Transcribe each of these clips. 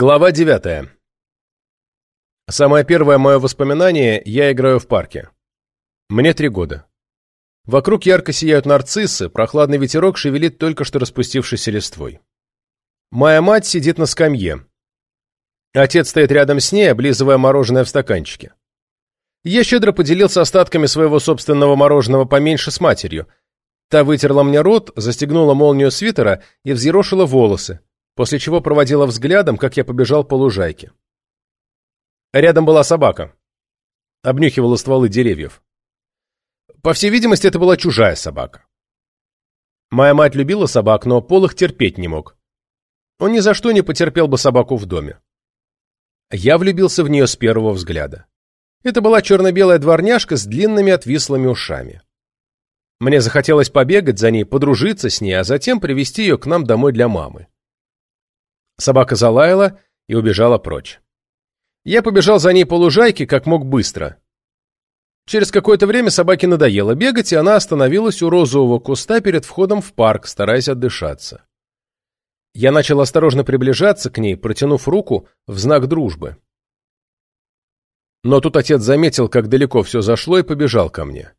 Глава девятая. Самое первое мое воспоминание – я играю в парке. Мне три года. Вокруг ярко сияют нарциссы, прохладный ветерок шевелит только что распустившейся листвой. Моя мать сидит на скамье. Отец стоит рядом с ней, облизывая мороженое в стаканчике. Я щедро поделился остатками своего собственного мороженого поменьше с матерью. Та вытерла мне рот, застегнула молнию свитера и взъерошила волосы, после чего проводила взглядом, как я побежал по лужайке. Рядом была собака. Обнюхивала стволы деревьев. По всей видимости, это была чужая собака. Моя мать любила собак, но Пол их терпеть не мог. Он ни за что не потерпел бы собаку в доме. Я влюбился в нее с первого взгляда. Это была черно-белая дворняжка с длинными отвислыми ушами. Мне захотелось побегать за ней, подружиться с ней, а затем привести ее к нам домой для мамы. Собака залаяла и убежала прочь. Я побежал за ней по лужайке, как мог быстро. Через какое-то время собаке надоело бегать, и она остановилась у розового куста перед входом в парк, стараясь отдышаться. Я начал осторожно приближаться к ней, протянув руку в знак дружбы. Но тут отец заметил, как далеко все зашло, и побежал ко мне.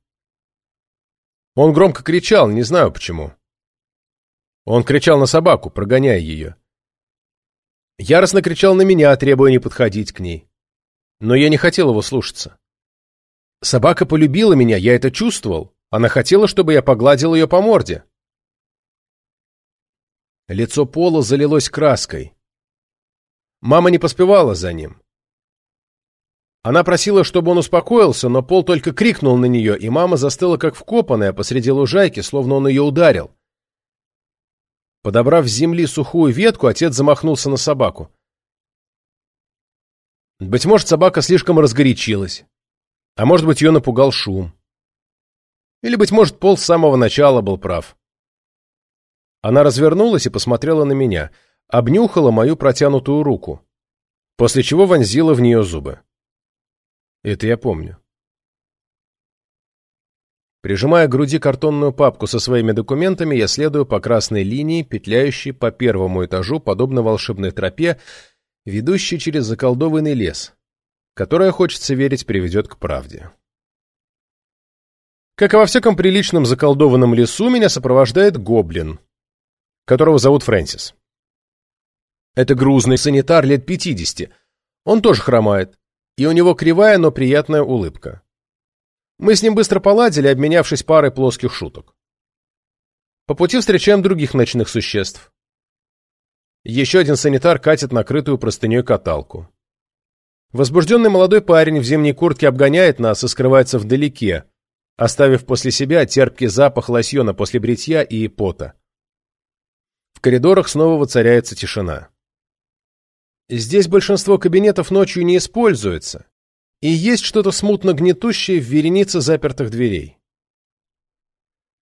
Он громко кричал, не знаю почему. Он кричал на собаку, прогоняя ее. Яростно кричал на меня, требуя не подходить к ней. Но я не хотел его слушаться. Собака полюбила меня, я это чувствовал. Она хотела, чтобы я погладил ее по морде. Лицо Пола залилось краской. Мама не поспевала за ним. Она просила, чтобы он успокоился, но Пол только крикнул на нее, и мама застыла как вкопанная посреди лужайки, словно он ее ударил. Подобрав с земли сухую ветку, отец замахнулся на собаку. Быть может, собака слишком разгорячилась. А может быть, ее напугал шум. Или, быть может, Пол с самого начала был прав. Она развернулась и посмотрела на меня, обнюхала мою протянутую руку, после чего вонзила в нее зубы. Это я помню. Прижимая к груди картонную папку со своими документами, я следую по красной линии, петляющей по первому этажу, подобно волшебной тропе, ведущей через заколдованный лес, которая, хочется верить, приведет к правде. Как и во всяком приличном заколдованном лесу, меня сопровождает гоблин, которого зовут Фрэнсис. Это грузный санитар лет пятидесяти. Он тоже хромает, и у него кривая, но приятная улыбка. Мы с ним быстро поладили, обменявшись парой плоских шуток. По пути встречаем других ночных существ. Еще один санитар катит накрытую простыней каталку. Возбужденный молодой парень в зимней куртке обгоняет нас и скрывается вдалеке, оставив после себя терпкий запах лосьона после бритья и пота. В коридорах снова воцаряется тишина. Здесь большинство кабинетов ночью не используется, и есть что-то смутно гнетущее в веренице запертых дверей.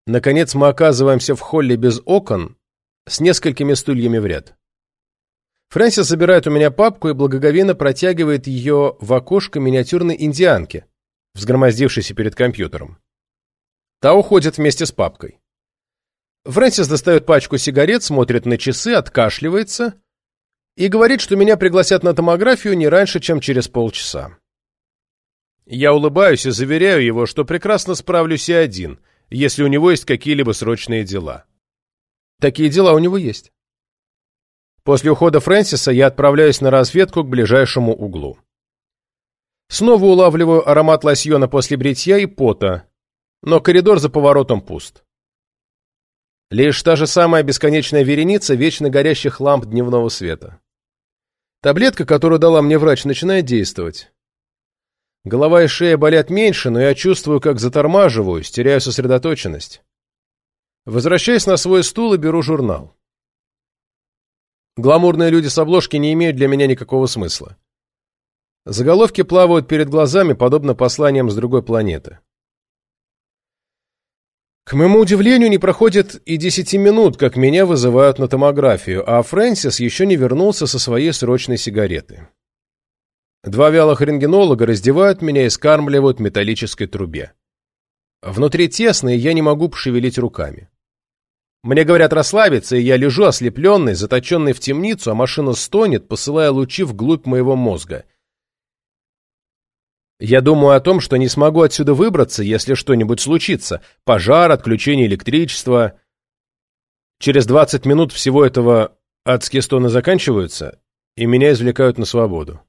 Наконец мы оказываемся в холле без окон с несколькими стульями в ряд. Фрэнсис забирает у меня папку и благоговейно протягивает ее в окошко миниатюрной индианки, взгромоздившейся перед компьютером. Та уходит вместе с папкой. Фрэнсис достает пачку сигарет, смотрит на часы, откашливается и говорит, что меня пригласят на томографию не раньше, чем через полчаса. Я улыбаюсь и заверяю его, что прекрасно справлюсь и один, если у него есть какие-либо срочные дела. Такие дела у него есть. После ухода Фрэнсиса я отправляюсь на разведку к ближайшему углу. Снова улавливаю аромат лосьона после бритья и пота, но коридор за поворотом пуст. Лишь та же самая бесконечная вереница вечно горящих ламп дневного света. Таблетка, которую дала мне врач, начинает действовать. Голова и шея болят меньше, но я чувствую, как затормаживаюсь, теряю сосредоточенность. Возвращаюсь на свой стул и беру журнал. Гламурные люди с обложки не имеют для меня никакого смысла. Заголовки плавают перед глазами, подобно посланиям с другой планеты. К моему удивлению, не проходит и десяти минут, как меня вызывают на томографию, а Фрэнсис еще не вернулся со своей срочной сигареты. Два вялых рентгенолога раздевают меня и скармливают металлической трубе. Внутри тесно, и я не могу пошевелить руками. Мне говорят расслабиться, и я лежу ослепленный, заточенный в темницу, а машина стонет, посылая лучи вглубь моего мозга. Я думаю о том, что не смогу отсюда выбраться, если что-нибудь случится. Пожар, отключение электричества. Через 20 минут всего этого адские стоны заканчиваются, и меня извлекают на свободу.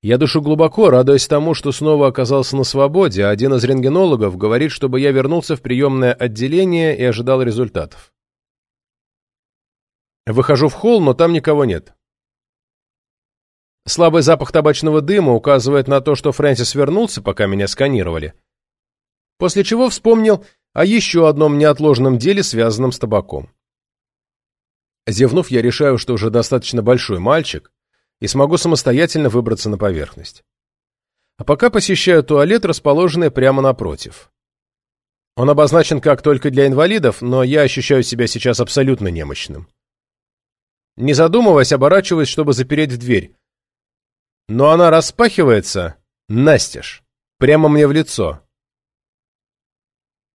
Я душу глубоко, радуясь тому, что снова оказался на свободе, а один из рентгенологов говорит, чтобы я вернулся в приемное отделение и ожидал результатов. Выхожу в холл, но там никого нет. Слабый запах табачного дыма указывает на то, что Фрэнсис вернулся, пока меня сканировали. После чего вспомнил о еще одном неотложном деле, связанном с табаком. Зевнув, я решаю, что уже достаточно большой мальчик, и смогу самостоятельно выбраться на поверхность. А пока посещаю туалет, расположенный прямо напротив. Он обозначен как только для инвалидов, но я ощущаю себя сейчас абсолютно немощным. Не задумываясь, оборачиваюсь, чтобы запереть дверь. Но она распахивается настежь, прямо мне в лицо.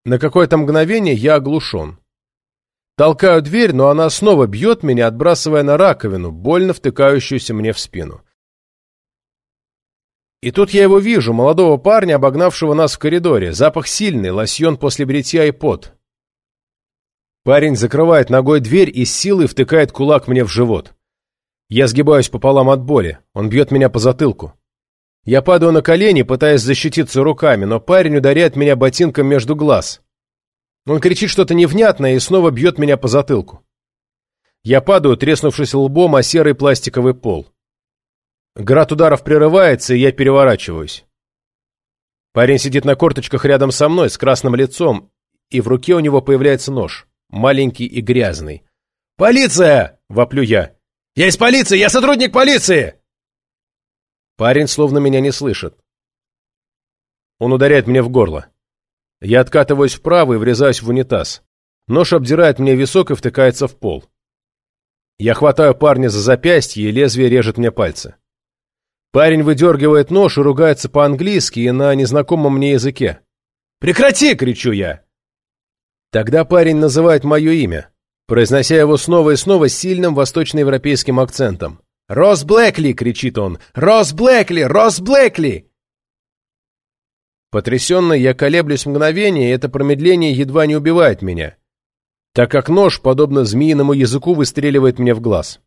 На какое-то мгновение я оглушен. Толкаю дверь, но она снова бьет меня, отбрасывая на раковину, больно втыкающуюся мне в спину. И тут я его вижу, молодого парня, обогнавшего нас в коридоре. Запах сильный, лосьон после бритья и пот. Парень закрывает ногой дверь и с силой втыкает кулак мне в живот. Я сгибаюсь пополам от боли. Он бьет меня по затылку. Я падаю на колени, пытаясь защититься руками, но парень ударяет меня ботинком между глаз. Он кричит что-то невнятное и снова бьет меня по затылку. Я падаю, треснувшись лбом о серый пластиковый пол. Град ударов прерывается, и я переворачиваюсь. Парень сидит на корточках рядом со мной, с красным лицом, и в руке у него появляется нож, маленький и грязный. «Полиция!» — воплю я. «Я из полиции! Я сотрудник полиции!» Парень словно меня не слышит. Он ударяет мне в горло. Я откатываюсь вправо и врезаюсь в унитаз. Нож обдирает мне висок и втыкается в пол. Я хватаю парня за запястье, и лезвие режет мне пальцы. Парень выдергивает нож и ругается по-английски и на незнакомом мне языке. «Прекрати!» — кричу я. Тогда парень называет мое имя, произнося его снова и снова сильным восточноевропейским акцентом. «Росс Блэкли!» — кричит он. «Росс Блэкли! Росс Блэкли!» Потрясенно я колеблюсь мгновение, и это промедление едва не убивает меня, так как нож, подобно змеиному языку, выстреливает мне в глаз.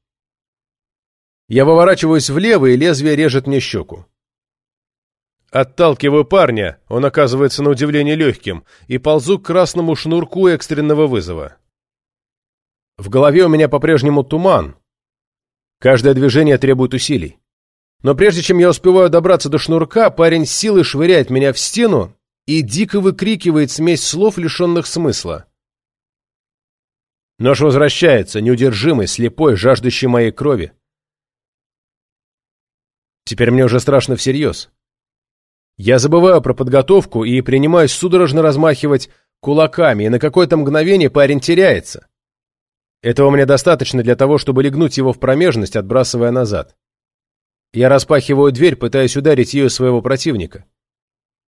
Я выворачиваюсь влево, и лезвие режет мне щеку. Отталкиваю парня, он оказывается на удивление легким, и ползу к красному шнурку экстренного вызова. В голове у меня по-прежнему туман. Каждое движение требует усилий. Но прежде чем я успеваю добраться до шнурка, парень силой швыряет меня в стену и дико выкрикивает смесь слов, лишенных смысла. Нож возвращается, неудержимый, слепой, жаждущий моей крови. Теперь мне уже страшно всерьез. Я забываю про подготовку и принимаюсь судорожно размахивать кулаками, и на какое-то мгновение парень теряется. Этого мне достаточно для того, чтобы легнуть его в промежность, отбрасывая назад. Я распахиваю дверь, пытаясь ударить ее своего противника.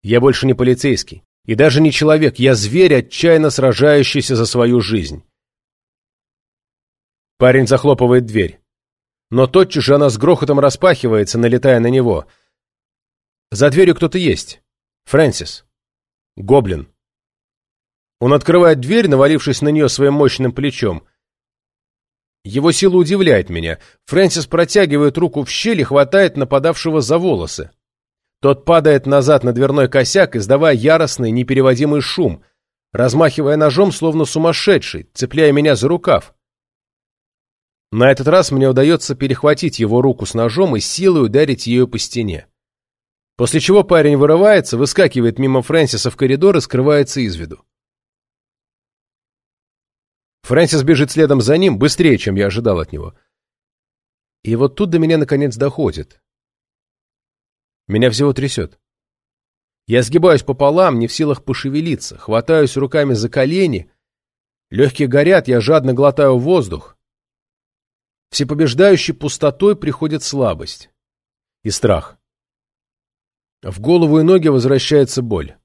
Я больше не полицейский. И даже не человек, я зверь, отчаянно сражающийся за свою жизнь. Парень захлопывает дверь. Но тотчас же она с грохотом распахивается, налетая на него. За дверью кто-то есть. Фрэнсис. Гоблин. Он открывает дверь, навалившись на нее своим мощным плечом. Его сила удивляет меня. Фрэнсис протягивает руку в щель и хватает нападавшего за волосы. Тот падает назад на дверной косяк, издавая яростный, непереводимый шум, размахивая ножом, словно сумасшедший, цепляя меня за рукав. На этот раз мне удается перехватить его руку с ножом и силой ударить ее по стене. После чего парень вырывается, выскакивает мимо Фрэнсиса в коридор и скрывается из виду. Фрэнсис бежит следом за ним, быстрее, чем я ожидал от него. И вот тут до меня наконец доходит. Меня всего трясет. Я сгибаюсь пополам, не в силах пошевелиться, хватаюсь руками за колени, легкие горят, я жадно глотаю воздух. Всепобеждающей пустотой приходит слабость и страх. В голову и ноги возвращается боль.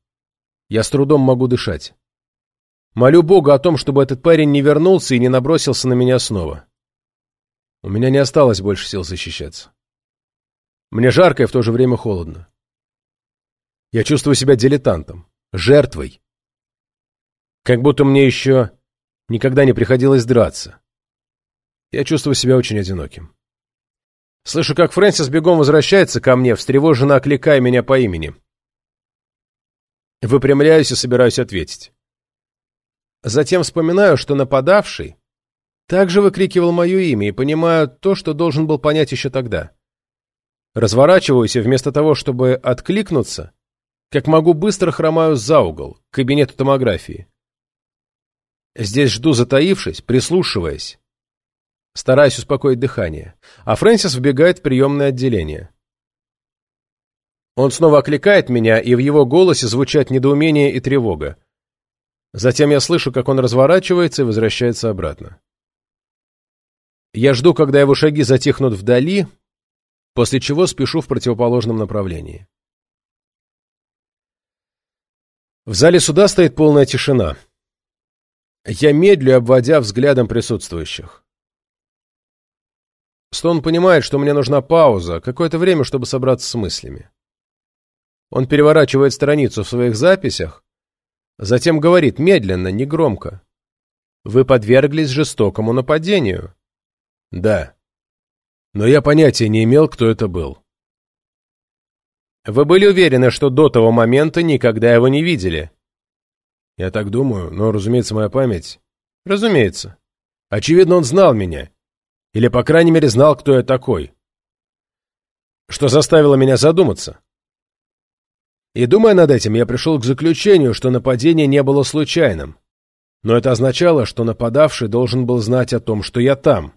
Я с трудом могу дышать. Молю Бога о том, чтобы этот парень не вернулся и не набросился на меня снова. У меня не осталось больше сил защищаться. Мне жарко и в то же время холодно. Я чувствую себя дилетантом, жертвой. Как будто мне еще никогда не приходилось драться. Я чувствую себя очень одиноким. Слышу, как Фрэнсис бегом возвращается ко мне, встревоженно окликая меня по имени. Выпрямляюсь и собираюсь ответить. Затем вспоминаю, что нападавший также выкрикивал мое имя и понимаю то, что должен был понять еще тогда. Разворачиваюсь и вместо того, чтобы откликнуться, как могу быстро хромаю за угол, к кабинету томографии. Здесь жду затаившись, прислушиваясь. Стараюсь успокоить дыхание. А Фрэнсис вбегает в приемное отделение. Он снова окликает меня, и в его голосе звучат недоумение и тревога. Затем я слышу, как он разворачивается и возвращается обратно. Я жду, когда его шаги затихнут вдали, после чего спешу в противоположном направлении. В зале суда стоит полная тишина. Я медлю, обводя взглядом присутствующих. Стон понимает, что мне нужна пауза, какое-то время, чтобы собраться с мыслями. Он переворачивает страницу в своих записях, затем говорит медленно, негромко. «Вы подверглись жестокому нападению». «Да. Но я понятия не имел, кто это был». «Вы были уверены, что до того момента никогда его не видели?» «Я так думаю, но, разумеется, моя память...» «Разумеется. Очевидно, он знал меня. Или, по крайней мере, знал, кто я такой. Что заставило меня задуматься. И думая над этим, я пришел к заключению, что нападение не было случайным. Но это означало, что нападавший должен был знать о том, что я там.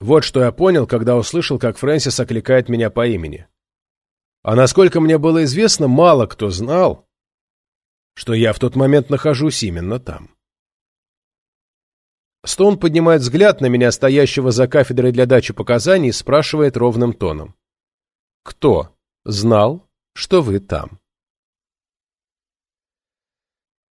Вот что я понял, когда услышал, как Фрэнсис окликает меня по имени. А насколько мне было известно, мало кто знал, что я в тот момент нахожусь именно там. Стоун поднимает взгляд на меня, стоящего за кафедрой для дачи показаний, спрашивает ровным тоном. «Кто знал, что вы там?»